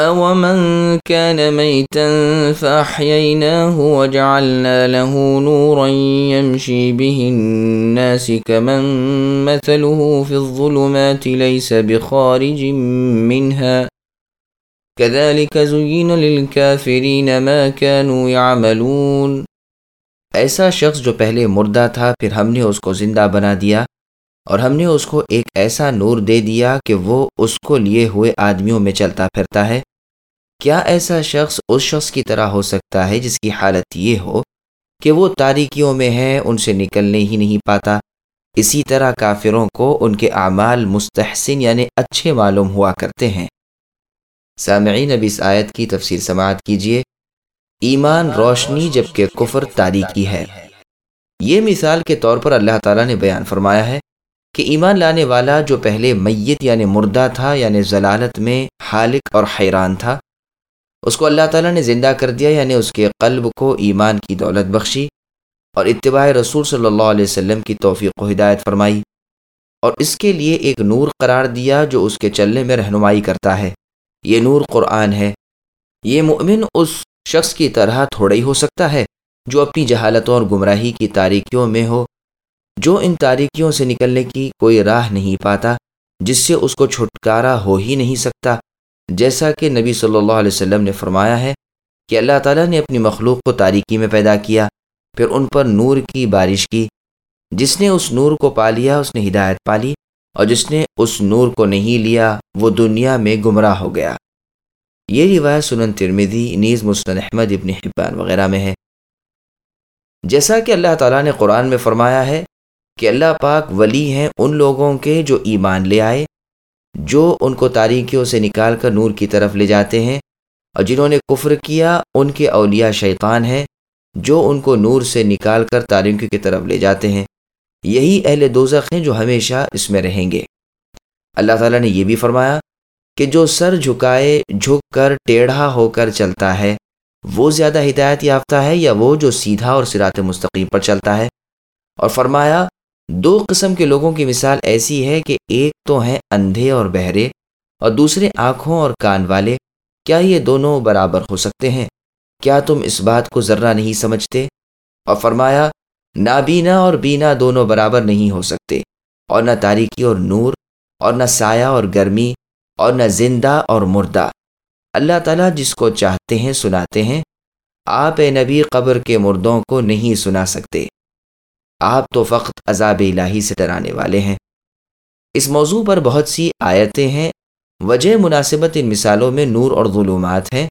أَوَمَنْ كَانَ مَيْتًا فَأَحْيَيْنَاهُ وَجَعَلْنَا لَهُ نُورًا يَمْشِي بِهِ النَّاسِ كَمَنْ مَثَلُهُ فِي الظُّلُمَاتِ لَيْسَ بِخَارِجٍ مِنْهَا كَذَلِكَ زُيِّنَ لِلْكَافِرِينَ مَا كَانُوا يَعْمَلُونَ۔ ایسا شخص جو پہلے مردہ تھا پھر ہم نے اس کو زندہ بنا دیا اور ہم نے اس کو ایک ایسا نور دے دیا کہ وہ اس کو لیے ہوئے آدمیوں میں چلتا پھرتا ہے۔ کیا ایسا شخص اس شخص کی طرح ہو سکتا ہے جس کی حالت یہ ہو کہ وہ تاریکیوں میں ہے، ان سے نکلنے ہی نہیں پاتا؟ اسی طرح کافروں کو ان کے اعمال مستحسن یعنی اچھے معلوم ہوا کرتے ہیں۔ سامعین، اب اس آیت کی تفصیل سماعت کیجیے ایمان روشنی جبکہ کفر تاریکی ہے۔ یہ مثال کے طور پر اللہ تعالیٰ نے بیان فرمایا ہے۔ کہ ایمان لانے والا جو پہلے میت یعنی مردہ تھا یعنی ضلالت میں حالق اور حیران تھا، اس کو اللہ تعالیٰ نے زندہ کر دیا یعنی اس کے قلب کو ایمان کی دولت بخشی اور اتباع رسول صلی اللہ علیہ وسلم کی توفیق و ہدایت فرمائی اور اس کے لیے ایک نور قرار دیا جو اس کے چلنے میں رہنمائی کرتا ہے۔ یہ نور قرآن ہے۔ یہ مؤمن اس شخص کی طرح تھوڑا ہی ہو سکتا ہے جو اپنی جہالتوں اور گمراہی کی تاریکیوں میں ہو۔ جو ان تاریکیوں سے نکلنے کی کوئی راہ نہیں پاتا، جس سے اس کو چھٹکارا ہو ہی نہیں سکتا۔ جیسا کہ نبی صلی اللہ علیہ وسلم نے فرمایا ہے کہ اللہ تعالیٰ نے اپنی مخلوق کو تاریکی میں پیدا کیا، پھر ان پر نور کی بارش کی۔ جس نے اس نور کو پا لیا، اس نے ہدایت پالی اور جس نے اس نور کو نہیں لیا، وہ دنیا میں گمراہ ہو گیا۔ یہ روایت سنن ترمیدی نیز مسن احمد، ابن حبان وغیرہ میں ہے۔ جیسا کہ اللہ تعالیٰ نے قرآن میں فرمایا ہے کہ اللہ پاک ولی ہیں ان لوگوں کے جو ایمان لے آئے، جو ان کو تاریکیوں سے نکال کر نور کی طرف لے جاتے ہیں، اور جنہوں نے کفر کیا، ان کے اولیاء شیطان ہیں، جو ان کو نور سے نکال کر تاریکیوں کی طرف لے جاتے ہیں۔ یہی اہل دوزخ ہیں جو ہمیشہ اس میں رہیں گے۔ اللہ تعالیٰ نے یہ بھی فرمایا کہ جو سر جھکائے، جھک کر ٹیڑھا ہو کر چلتا ہے، وہ زیادہ ہدایت یافتہ ہے یا وہ جو سیدھا اور سرات مستقیم پر چلتا ہے؟ اور فرمایا دو قسم کے لوگوں کی مثال ایسی ہے کہ ایک تو ہیں اندھے اور بہرے اور دوسرے آنکھوں اور کان والے۔ کیا یہ دونوں برابر ہو سکتے ہیں؟ کیا تم اس بات کو ذرہ نہیں سمجھتے؟ اور فرمایا، نابینا اور بینا دونوں برابر نہیں ہو سکتے، اور نہ تاریکی اور نور، اور نہ سایہ اور گرمی، اور نہ زندہ اور مردہ۔ اللہ تعالیٰ جس کو چاہتے ہیں سناتے ہیں، آپ اے نبی قبر کے مردوں کو نہیں سنا سکتے۔ آپ تو فقط عذاب الہی سے ڈرانے والے ہیں۔ اس موضوع پر بہت سی آیتیں ہیں۔ وجہ مناسبت ان مثالوں میں نور اور ظلمات ہیں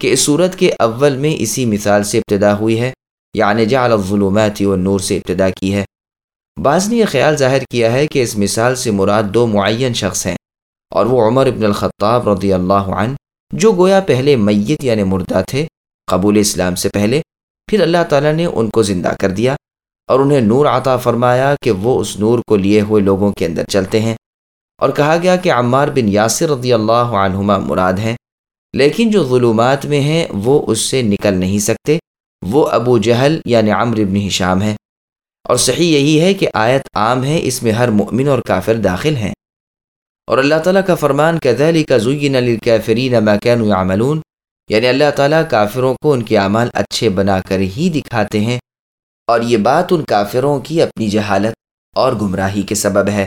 کہ اس صورت کے اول میں اسی مثال سے ابتدا ہوئی ہے یعنی جعل الظلمات و نور سے ابتدا کی ہے۔ بعض نے یہ خیال ظاہر کیا ہے کہ اس مثال سے مراد دو معین شخص ہیں، اور وہ عمر ابن الخطاب رضی اللہ عنہ، جو گویا پہلے میت یعنی مردہ تھے، قبول اسلام سے پہلے، پھر اللہ تعالیٰ نے ان کو زندہ کر دیا۔ اور انہیں نور عطا فرمایا کہ وہ اس نور کو لیے ہوئے لوگوں کے اندر چلتے ہیں۔ اور کہا گیا کہ عمار بن یاسر رضی اللہ عنہما مراد ہیں، لیکن جو ظلمات میں ہیں وہ اس سے نکل نہیں سکتے۔ وہ ابو جہل یعنی عمر بن ہشام ہیں۔ اور صحیح یہی ہے کہ آیت عام ہے، اس میں ہر مؤمن اور کافر داخل ہیں۔ اور اللہ تعالیٰ کا فرمان کدلی کا زین الکافرین مکین یعملون یعنی اللہ تعالیٰ کافروں کو ان کے اعمال اچھے بنا کر ہی دکھاتے ہیں۔ اور یہ بات ان کافروں کی اپنی جہالت اور گمراہی کے سبب ہے۔